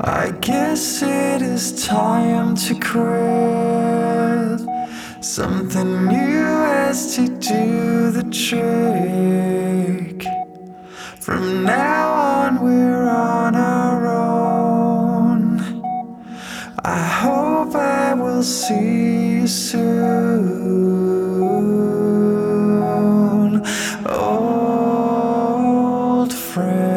I guess it is time to quit. Something new has to do the trick. From now on, we're on our own. I hope I will see you soon, old friend.